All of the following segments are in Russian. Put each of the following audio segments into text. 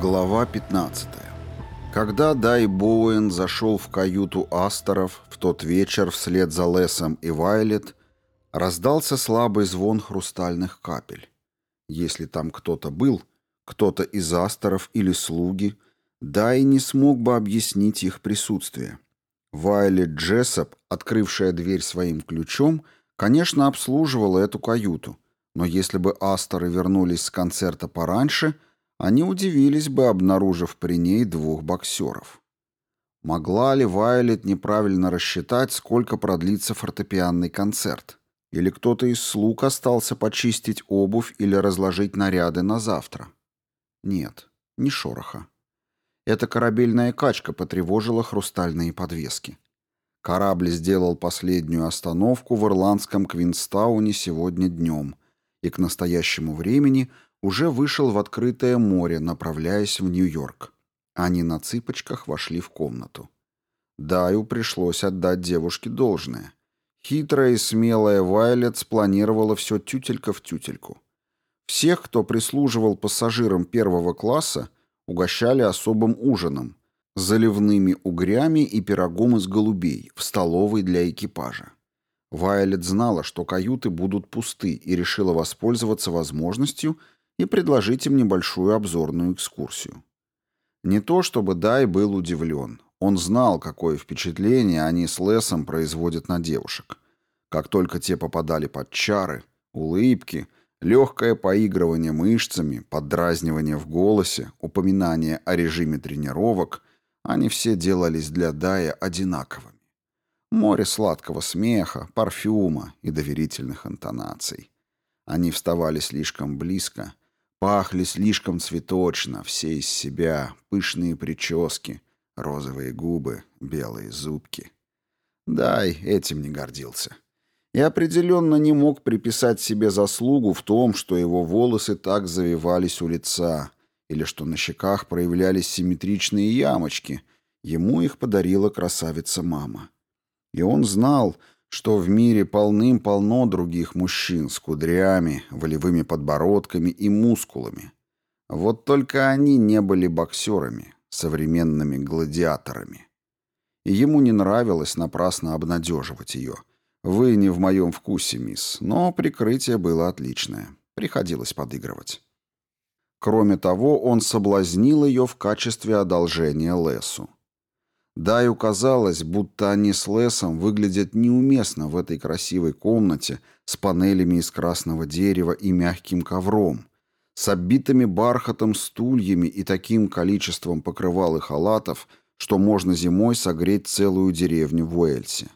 Глава 15. Когда Дай Боуэн зашел в каюту Астеров в тот вечер вслед за Лесом и Вайлет, раздался слабый звон хрустальных капель. Если там кто-то был, кто-то из Астеров или слуги, Дай не смог бы объяснить их присутствие. Вайлет Джессоп, открывшая дверь своим ключом, конечно, обслуживала эту каюту, но если бы Астеры вернулись с концерта пораньше – они удивились бы, обнаружив при ней двух боксеров. Могла ли Вайлет неправильно рассчитать, сколько продлится фортепианный концерт? Или кто-то из слуг остался почистить обувь или разложить наряды на завтра? Нет, ни шороха. Эта корабельная качка потревожила хрустальные подвески. Корабль сделал последнюю остановку в ирландском Квинстауне сегодня днем, и к настоящему времени – уже вышел в открытое море, направляясь в Нью-Йорк. Они на цыпочках вошли в комнату. Даю пришлось отдать девушке должное. Хитрая и смелая Вайлет спланировала все тютелька в тютельку. Всех, кто прислуживал пассажирам первого класса, угощали особым ужином – заливными угрями и пирогом из голубей в столовой для экипажа. Вайлет знала, что каюты будут пусты, и решила воспользоваться возможностью – и предложить им небольшую обзорную экскурсию. Не то чтобы Дай был удивлен. Он знал, какое впечатление они с Лесом производят на девушек. Как только те попадали под чары, улыбки, легкое поигрывание мышцами, поддразнивание в голосе, упоминание о режиме тренировок, они все делались для Дая одинаковыми. Море сладкого смеха, парфюма и доверительных интонаций. Они вставали слишком близко, Пахли слишком цветочно, все из себя, пышные прически, розовые губы, белые зубки. Да, и этим не гордился. И определенно не мог приписать себе заслугу в том, что его волосы так завивались у лица, или что на щеках проявлялись симметричные ямочки. Ему их подарила красавица-мама. И он знал, что что в мире полным-полно других мужчин с кудрями, волевыми подбородками и мускулами. Вот только они не были боксерами, современными гладиаторами. И ему не нравилось напрасно обнадеживать ее. «Вы не в моем вкусе, мисс», но прикрытие было отличное. Приходилось подыгрывать. Кроме того, он соблазнил ее в качестве одолжения Лесу. Даю казалось, будто они с Лесом выглядят неуместно в этой красивой комнате с панелями из красного дерева и мягким ковром, с оббитыми бархатом стульями и таким количеством покрывал и халатов, что можно зимой согреть целую деревню в Уэльсе.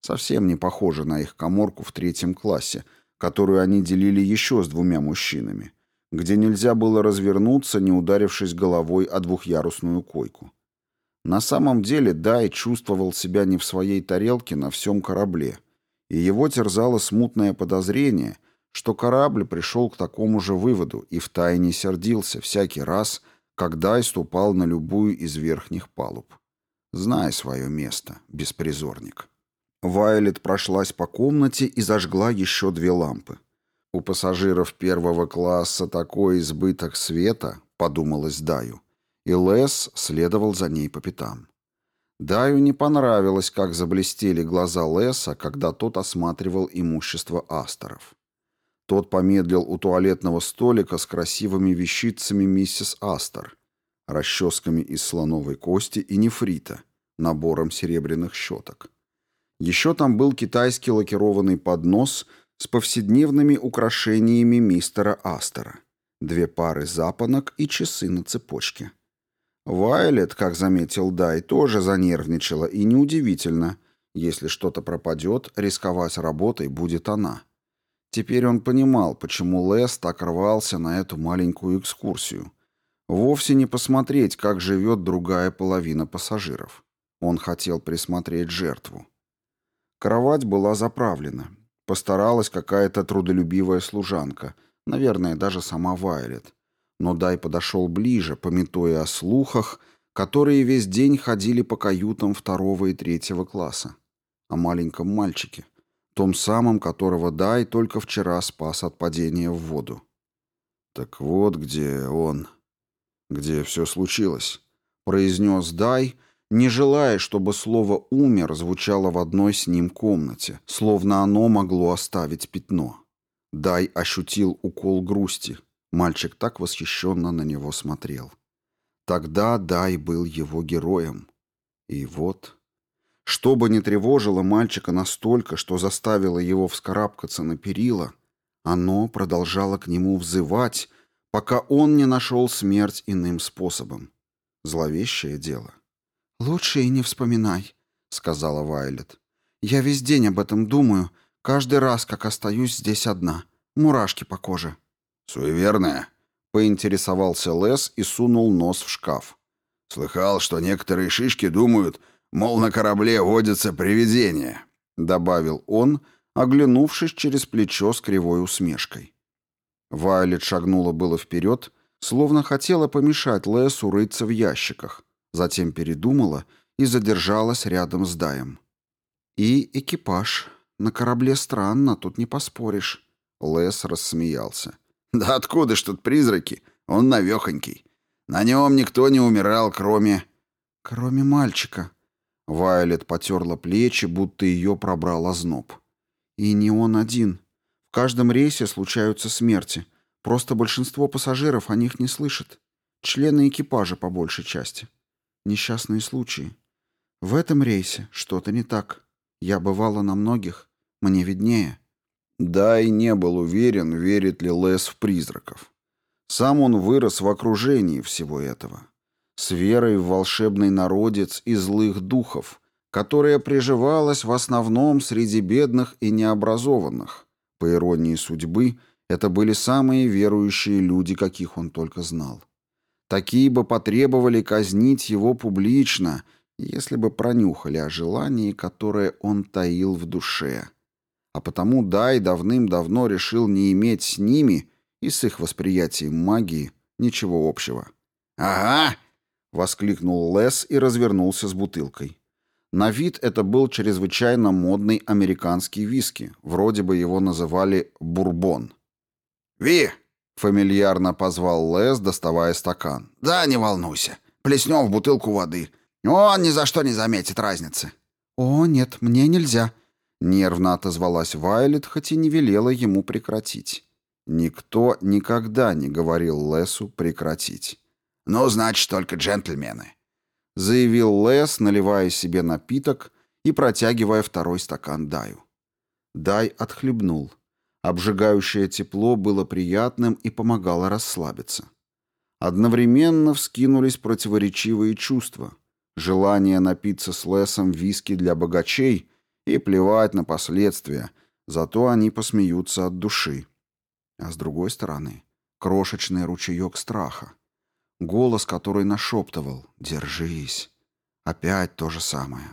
Совсем не похоже на их коморку в третьем классе, которую они делили еще с двумя мужчинами, где нельзя было развернуться, не ударившись головой о двухъярусную койку. На самом деле Дай чувствовал себя не в своей тарелке на всем корабле, и его терзало смутное подозрение, что корабль пришел к такому же выводу и втайне сердился всякий раз, когда ступал на любую из верхних палуб. Знай свое место, беспризорник. Вайлет прошлась по комнате и зажгла еще две лампы. У пассажиров первого класса такой избыток света, подумалось Даю, и Лес следовал за ней по пятам. Даю не понравилось, как заблестели глаза Леса, когда тот осматривал имущество Астеров. Тот помедлил у туалетного столика с красивыми вещицами миссис Астер, расческами из слоновой кости и нефрита, набором серебряных щеток. Еще там был китайский лакированный поднос с повседневными украшениями мистера Астера: две пары запонок и часы на цепочке. Вайлет, как заметил Дай, тоже занервничала, и неудивительно. Если что-то пропадет, рисковать работой будет она. Теперь он понимал, почему Лес так рвался на эту маленькую экскурсию. Вовсе не посмотреть, как живет другая половина пассажиров. Он хотел присмотреть жертву. Кровать была заправлена. Постаралась какая-то трудолюбивая служанка, наверное, даже сама Вайлет но Дай подошел ближе, пометуя о слухах, которые весь день ходили по каютам второго и третьего класса. О маленьком мальчике, том самом, которого Дай только вчера спас от падения в воду. «Так вот где он, где все случилось», — произнес Дай, не желая, чтобы слово «умер» звучало в одной с ним комнате, словно оно могло оставить пятно. Дай ощутил укол грусти — Мальчик так восхищенно на него смотрел. Тогда Дай был его героем. И вот... Что бы ни тревожило мальчика настолько, что заставило его вскарабкаться на перила, оно продолжало к нему взывать, пока он не нашел смерть иным способом. Зловещее дело. «Лучше и не вспоминай», — сказала Вайлет. «Я весь день об этом думаю, каждый раз, как остаюсь здесь одна. Мурашки по коже». «Суеверная», — поинтересовался Лес и сунул нос в шкаф. «Слыхал, что некоторые шишки думают, мол, на корабле водится привидение. — добавил он, оглянувшись через плечо с кривой усмешкой. Вайлет шагнула было вперед, словно хотела помешать Лесу рыться в ящиках, затем передумала и задержалась рядом с Даем. «И экипаж. На корабле странно, тут не поспоришь». Лес рассмеялся. Да откуда ж тут призраки? Он навехонький. На нем никто не умирал, кроме... Кроме мальчика. Вайлет потерла плечи, будто ее пробрал озноб. И не он один. В каждом рейсе случаются смерти. Просто большинство пассажиров о них не слышит. Члены экипажа по большей части. Несчастные случаи. В этом рейсе что-то не так. Я бывала на многих. Мне виднее. Да и не был уверен, верит ли Лес в призраков. Сам он вырос в окружении всего этого. С верой в волшебный народец и злых духов, которая приживалась в основном среди бедных и необразованных. По иронии судьбы, это были самые верующие люди, каких он только знал. Такие бы потребовали казнить его публично, если бы пронюхали о желании, которое он таил в душе а потому Дай давным-давно решил не иметь с ними и с их восприятием магии ничего общего. «Ага!» — воскликнул Лес и развернулся с бутылкой. На вид это был чрезвычайно модный американский виски, вроде бы его называли «бурбон». «Ви!» — фамильярно позвал Лес, доставая стакан. «Да, не волнуйся. Плеснем в бутылку воды. Он ни за что не заметит разницы». «О, нет, мне нельзя», Нервно отозвалась Вайлет, хоть и не велела ему прекратить. Никто никогда не говорил Лесу прекратить. «Ну, значит, только джентльмены», — заявил Лес, наливая себе напиток и протягивая второй стакан Даю. Дай отхлебнул. Обжигающее тепло было приятным и помогало расслабиться. Одновременно вскинулись противоречивые чувства. Желание напиться с Лесом виски для богачей — и плевать на последствия, зато они посмеются от души. А с другой стороны, крошечный ручеек страха. Голос, который нашептывал «Держись». Опять то же самое.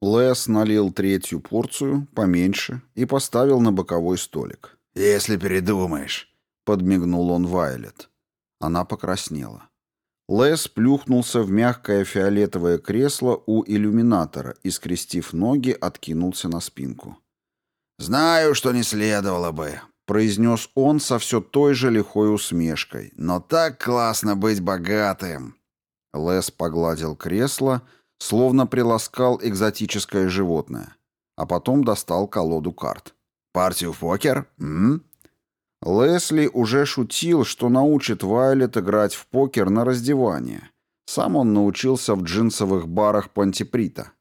Лес налил третью порцию, поменьше, и поставил на боковой столик. «Если передумаешь», — подмигнул он Вайлет. Она покраснела. Лес плюхнулся в мягкое фиолетовое кресло у иллюминатора и, скрестив ноги, откинулся на спинку. «Знаю, что не следовало бы», — произнес он со все той же лихой усмешкой. «Но так классно быть богатым!» Лес погладил кресло, словно приласкал экзотическое животное, а потом достал колоду карт. «Партию в покер? М? Лесли уже шутил, что научит Вайлет играть в покер на раздевание. Сам он научился в джинсовых барах Пантиприта.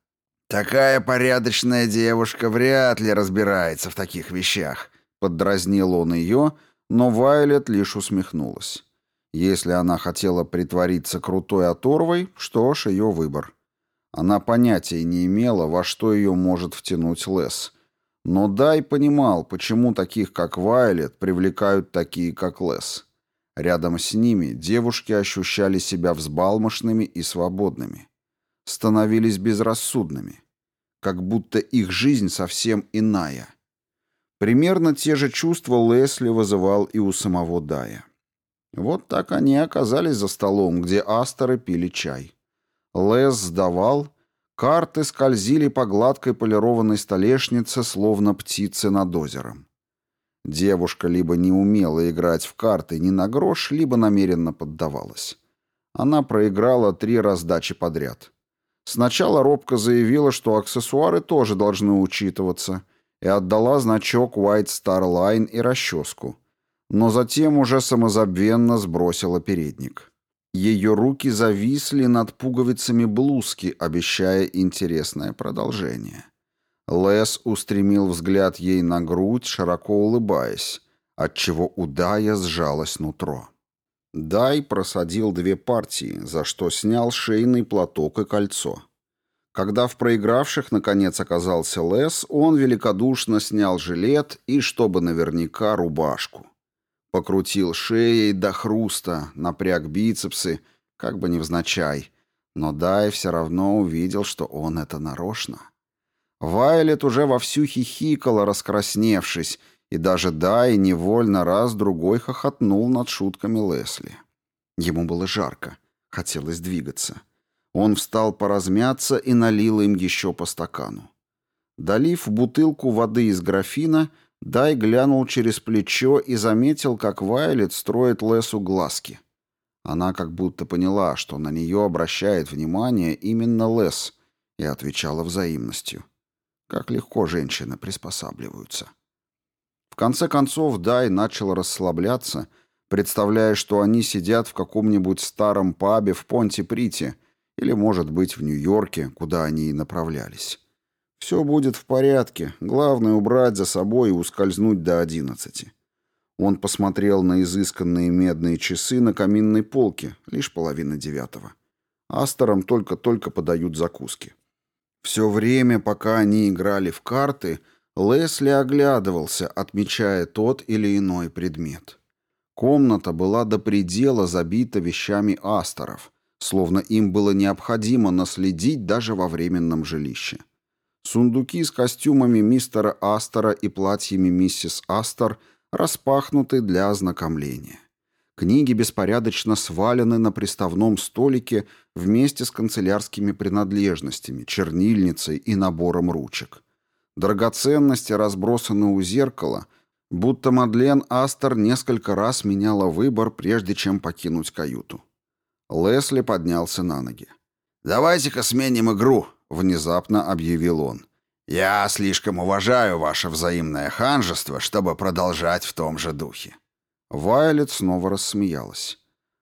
«Такая порядочная девушка вряд ли разбирается в таких вещах», — поддразнил он ее, но Вайлет лишь усмехнулась. Если она хотела притвориться крутой оторвой, что ж, ее выбор. Она понятия не имела, во что ее может втянуть Лес — но Дай понимал, почему таких, как Вайлет, привлекают такие, как Лес. Рядом с ними девушки ощущали себя взбалмошными и свободными. Становились безрассудными. Как будто их жизнь совсем иная. Примерно те же чувства Лесли вызывал и у самого Дая. Вот так они оказались за столом, где астеры пили чай. Лес сдавал, Карты скользили по гладкой полированной столешнице, словно птицы над озером. Девушка либо не умела играть в карты ни на грош, либо намеренно поддавалась. Она проиграла три раздачи подряд. Сначала робко заявила, что аксессуары тоже должны учитываться, и отдала значок White Star Line и расческу. Но затем уже самозабвенно сбросила передник. Ее руки зависли над пуговицами блузки, обещая интересное продолжение. Лес устремил взгляд ей на грудь, широко улыбаясь, отчего у Дая сжалось нутро. Дай просадил две партии, за что снял шейный платок и кольцо. Когда в проигравших, наконец, оказался Лес, он великодушно снял жилет и, чтобы наверняка, рубашку. Покрутил шеей до хруста, напряг бицепсы, как бы невзначай. Но Дай все равно увидел, что он это нарочно. Вайлет уже вовсю хихикала, раскрасневшись, и даже Дай невольно раз-другой хохотнул над шутками Лесли. Ему было жарко, хотелось двигаться. Он встал поразмяться и налил им еще по стакану. Долив бутылку воды из графина — Дай глянул через плечо и заметил, как Вайлет строит Лесу глазки. Она как будто поняла, что на нее обращает внимание именно Лес, и отвечала взаимностью. Как легко женщины приспосабливаются. В конце концов Дай начал расслабляться, представляя, что они сидят в каком-нибудь старом пабе в Понти-Прите или, может быть, в Нью-Йорке, куда они и направлялись. Все будет в порядке. Главное убрать за собой и ускользнуть до одиннадцати. Он посмотрел на изысканные медные часы на каминной полке, лишь половина девятого. Астерам только-только подают закуски. Все время, пока они играли в карты, Лесли оглядывался, отмечая тот или иной предмет. Комната была до предела забита вещами Астеров, словно им было необходимо наследить даже во временном жилище. Сундуки с костюмами мистера Астера и платьями миссис Астер распахнуты для ознакомления. Книги беспорядочно свалены на приставном столике вместе с канцелярскими принадлежностями, чернильницей и набором ручек. Драгоценности разбросаны у зеркала, будто Мадлен Астер несколько раз меняла выбор, прежде чем покинуть каюту. Лесли поднялся на ноги. «Давайте-ка сменим игру», — внезапно объявил он. «Я слишком уважаю ваше взаимное ханжество, чтобы продолжать в том же духе». Вайлет снова рассмеялась.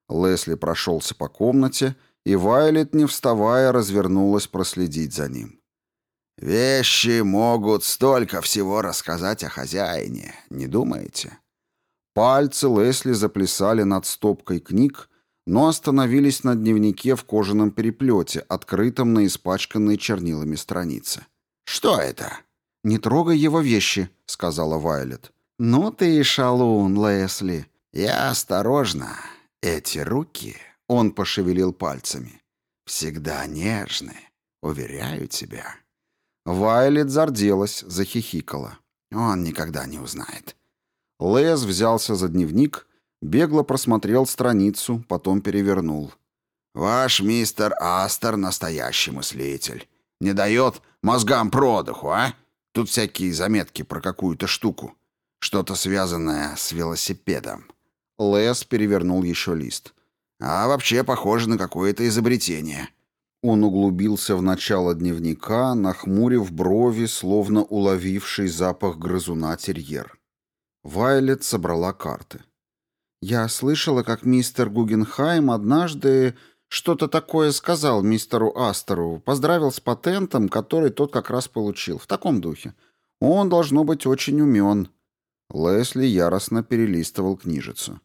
Лесли прошелся по комнате, и Вайлет, не вставая, развернулась проследить за ним. «Вещи могут столько всего рассказать о хозяине, не думаете?» Пальцы Лесли заплясали над стопкой книг, но остановились на дневнике в кожаном переплете, открытом на испачканной чернилами странице. «Что это?» «Не трогай его вещи», — сказала Вайлет. «Ну ты и шалун, Лесли». «Я осторожно. Эти руки...» — он пошевелил пальцами. «Всегда нежны. Уверяю тебя». Вайлет зарделась, захихикала. «Он никогда не узнает». Лес взялся за дневник Бегло просмотрел страницу, потом перевернул. «Ваш мистер Астер настоящий мыслитель. Не дает мозгам продыху, а? Тут всякие заметки про какую-то штуку. Что-то связанное с велосипедом». Лес перевернул еще лист. «А вообще похоже на какое-то изобретение». Он углубился в начало дневника, нахмурив брови, словно уловивший запах грызуна терьер. Вайлет собрала карты. Я слышала, как мистер Гугенхайм однажды что-то такое сказал мистеру Астеру, поздравил с патентом, который тот как раз получил, в таком духе. Он должно быть очень умен. Лесли яростно перелистывал книжицу.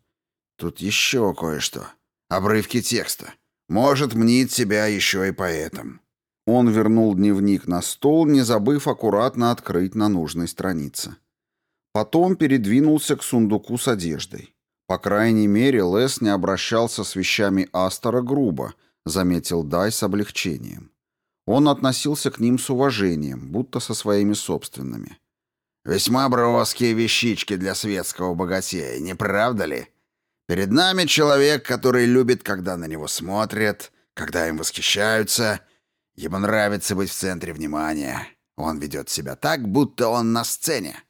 Тут еще кое-что. Обрывки текста. Может мнить себя еще и поэтом. Он вернул дневник на стол, не забыв аккуратно открыть на нужной странице. Потом передвинулся к сундуку с одеждой. По крайней мере, Лес не обращался с вещами Астора грубо, заметил Дай с облегчением. Он относился к ним с уважением, будто со своими собственными. «Весьма броские вещички для светского богатея, не правда ли? Перед нами человек, который любит, когда на него смотрят, когда им восхищаются. Ему нравится быть в центре внимания. Он ведет себя так, будто он на сцене.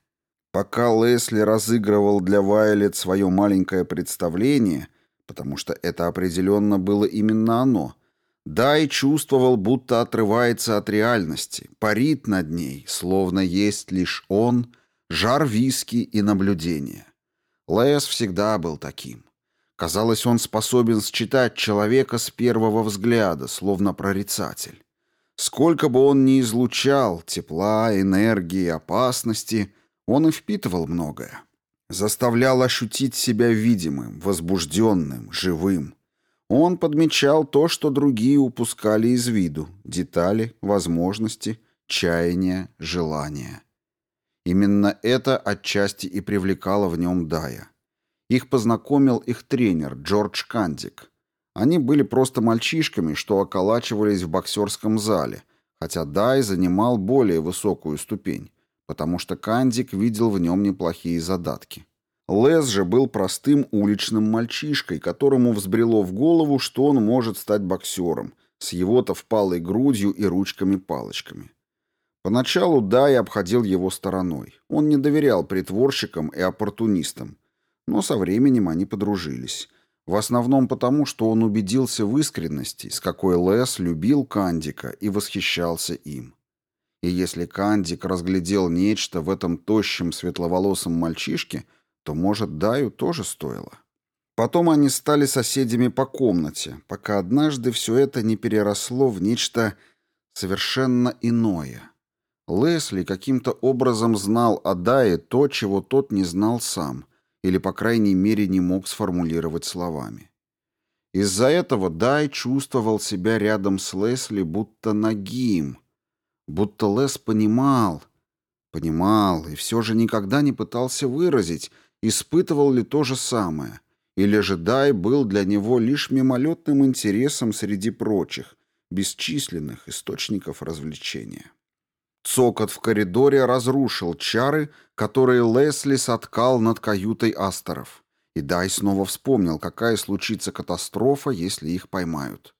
Пока Лесли разыгрывал для Вайлет свое маленькое представление, потому что это определенно было именно оно, Дай чувствовал, будто отрывается от реальности, парит над ней, словно есть лишь он, жар виски и наблюдение. Лес всегда был таким. Казалось, он способен считать человека с первого взгляда, словно прорицатель. Сколько бы он ни излучал тепла, энергии, опасности — он и впитывал многое. Заставлял ощутить себя видимым, возбужденным, живым. Он подмечал то, что другие упускали из виду – детали, возможности, чаяния, желания. Именно это отчасти и привлекало в нем Дая. Их познакомил их тренер Джордж Кандик. Они были просто мальчишками, что околачивались в боксерском зале, хотя Дай занимал более высокую ступень потому что Кандик видел в нем неплохие задатки. Лес же был простым уличным мальчишкой, которому взбрело в голову, что он может стать боксером, с его-то впалой грудью и ручками-палочками. Поначалу Дай обходил его стороной. Он не доверял притворщикам и оппортунистам. Но со временем они подружились. В основном потому, что он убедился в искренности, с какой Лес любил Кандика и восхищался им и если Кандик разглядел нечто в этом тощем светловолосом мальчишке, то, может, Даю тоже стоило. Потом они стали соседями по комнате, пока однажды все это не переросло в нечто совершенно иное. Лесли каким-то образом знал о Дае то, чего тот не знал сам, или, по крайней мере, не мог сформулировать словами. Из-за этого Дай чувствовал себя рядом с Лесли будто нагим – будто Лес понимал, понимал и все же никогда не пытался выразить, испытывал ли то же самое, или же Дай был для него лишь мимолетным интересом среди прочих, бесчисленных источников развлечения. Цокот в коридоре разрушил чары, которые Лесли соткал над каютой Асторов. И Дай снова вспомнил, какая случится катастрофа, если их поймают.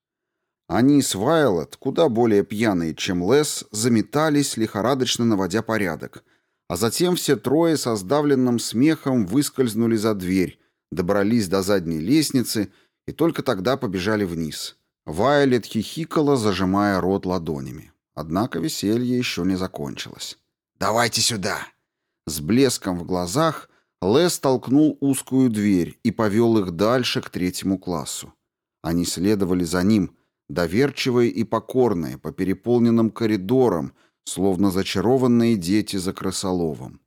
Они с Вайлот, куда более пьяные, чем Лес, заметались, лихорадочно наводя порядок. А затем все трое со сдавленным смехом выскользнули за дверь, добрались до задней лестницы и только тогда побежали вниз. Вайлет хихикала, зажимая рот ладонями. Однако веселье еще не закончилось. «Давайте сюда!» С блеском в глазах Лес толкнул узкую дверь и повел их дальше к третьему классу. Они следовали за ним – доверчивые и покорные, по переполненным коридорам, словно зачарованные дети за крысоловом.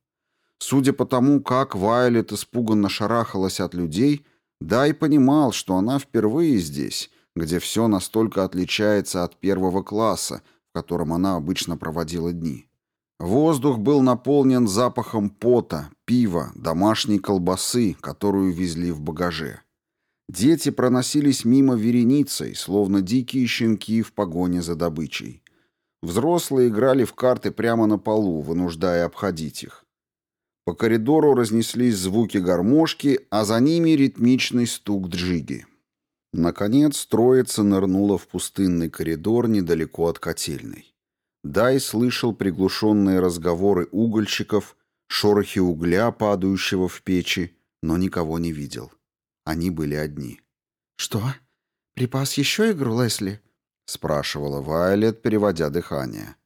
Судя по тому, как Вайлет испуганно шарахалась от людей, Дай понимал, что она впервые здесь, где все настолько отличается от первого класса, в котором она обычно проводила дни. Воздух был наполнен запахом пота, пива, домашней колбасы, которую везли в багаже. Дети проносились мимо вереницей, словно дикие щенки в погоне за добычей. Взрослые играли в карты прямо на полу, вынуждая обходить их. По коридору разнеслись звуки гармошки, а за ними ритмичный стук джиги. Наконец, троица нырнула в пустынный коридор недалеко от котельной. Дай слышал приглушенные разговоры угольщиков, шорохи угля, падающего в печи, но никого не видел. — они были одни. «Что? Припас еще игру, Лесли?» — спрашивала Вайлет, переводя дыхание.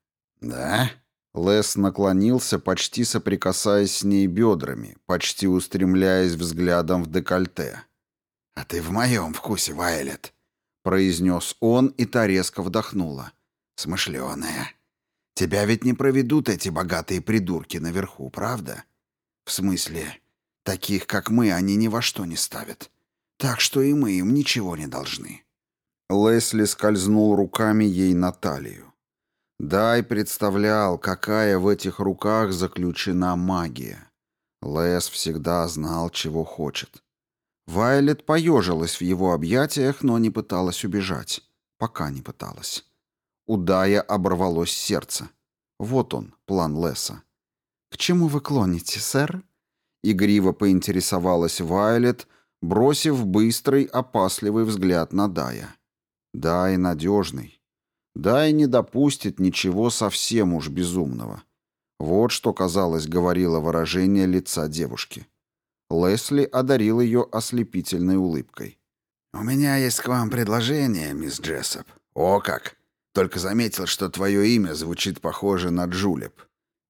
«Да?» Лес наклонился, почти соприкасаясь с ней бедрами, почти устремляясь взглядом в декольте. «А ты в моем вкусе, Вайлет!» — произнес он, и та резко вдохнула. «Смышленая. Тебя ведь не проведут эти богатые придурки наверху, правда? В смысле, Таких, как мы, они ни во что не ставят. Так что и мы им ничего не должны». Лесли скользнул руками ей на талию. Дай представлял, какая в этих руках заключена магия. Лес всегда знал, чего хочет. Вайлет поежилась в его объятиях, но не пыталась убежать. Пока не пыталась. У Дая оборвалось сердце. Вот он, план Леса. «К чему вы клоните, сэр?» игриво поинтересовалась Вайлет, бросив быстрый, опасливый взгляд на Дая. Дай надежный. Дай не допустит ничего совсем уж безумного. Вот что, казалось, говорило выражение лица девушки. Лесли одарил ее ослепительной улыбкой. «У меня есть к вам предложение, мисс Джессоп». «О как! Только заметил, что твое имя звучит похоже на Джулеп.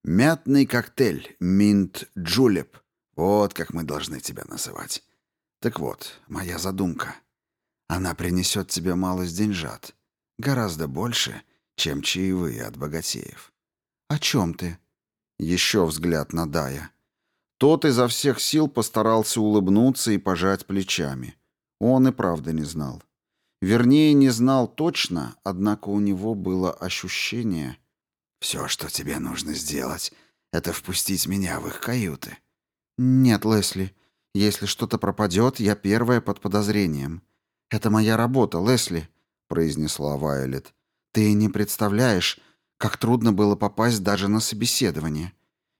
Мятный коктейль «Минт Джулеп» Вот как мы должны тебя называть. Так вот, моя задумка. Она принесет тебе малость деньжат. Гораздо больше, чем чаевые от богатеев. О чем ты? Еще взгляд на Дая. Тот изо всех сил постарался улыбнуться и пожать плечами. Он и правда не знал. Вернее, не знал точно, однако у него было ощущение... «Все, что тебе нужно сделать, это впустить меня в их каюты», «Нет, Лесли, если что-то пропадет, я первая под подозрением». «Это моя работа, Лесли», — произнесла Вайолет. «Ты не представляешь, как трудно было попасть даже на собеседование.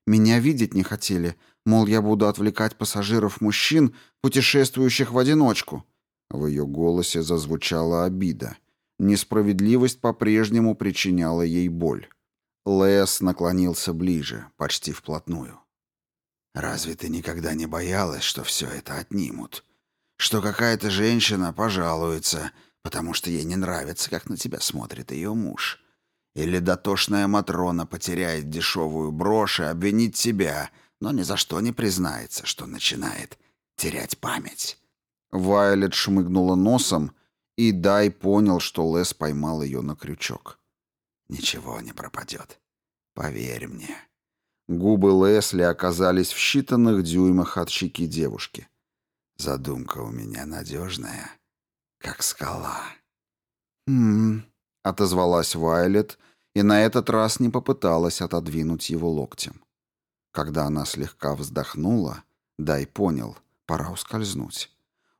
Меня видеть не хотели, мол, я буду отвлекать пассажиров-мужчин, путешествующих в одиночку». В ее голосе зазвучала обида. Несправедливость по-прежнему причиняла ей боль. Лес наклонился ближе, почти вплотную. Разве ты никогда не боялась, что все это отнимут? Что какая-то женщина пожалуется, потому что ей не нравится, как на тебя смотрит ее муж? Или дотошная Матрона потеряет дешевую брошь и обвинит тебя, но ни за что не признается, что начинает терять память?» Вайлет шмыгнула носом, и Дай понял, что Лес поймал ее на крючок. «Ничего не пропадет. Поверь мне». Губы Лесли оказались в считанных дюймах от щеки девушки. Задумка у меня надежная, как скала. «М-м-м», отозвалась Вайлет и на этот раз не попыталась отодвинуть его локтем. Когда она слегка вздохнула, Дай понял, пора ускользнуть.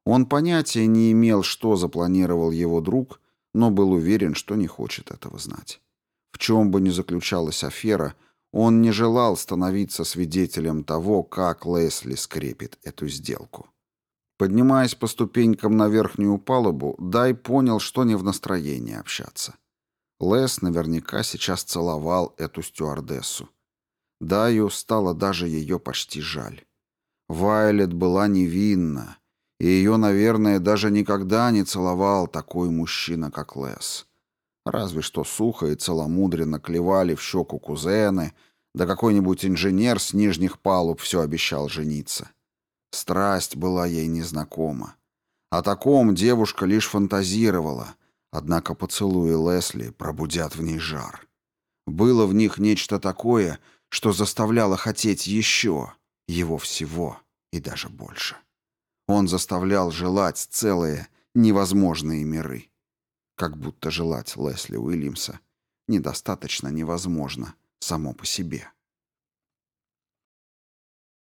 Он понятия не имел, что запланировал его друг, но был уверен, что не хочет этого знать. В чем бы ни заключалась афера — он не желал становиться свидетелем того, как Лесли скрепит эту сделку. Поднимаясь по ступенькам на верхнюю палубу, Дай понял, что не в настроении общаться. Лес наверняка сейчас целовал эту стюардессу. Даю стало даже ее почти жаль. Вайлет была невинна, и ее, наверное, даже никогда не целовал такой мужчина, как Лес разве что сухо и целомудренно клевали в щеку кузены, да какой-нибудь инженер с нижних палуб все обещал жениться. Страсть была ей незнакома. О таком девушка лишь фантазировала, однако поцелуи Лесли пробудят в ней жар. Было в них нечто такое, что заставляло хотеть еще, его всего и даже больше. Он заставлял желать целые невозможные миры как будто желать Лесли Уильямса недостаточно невозможно само по себе.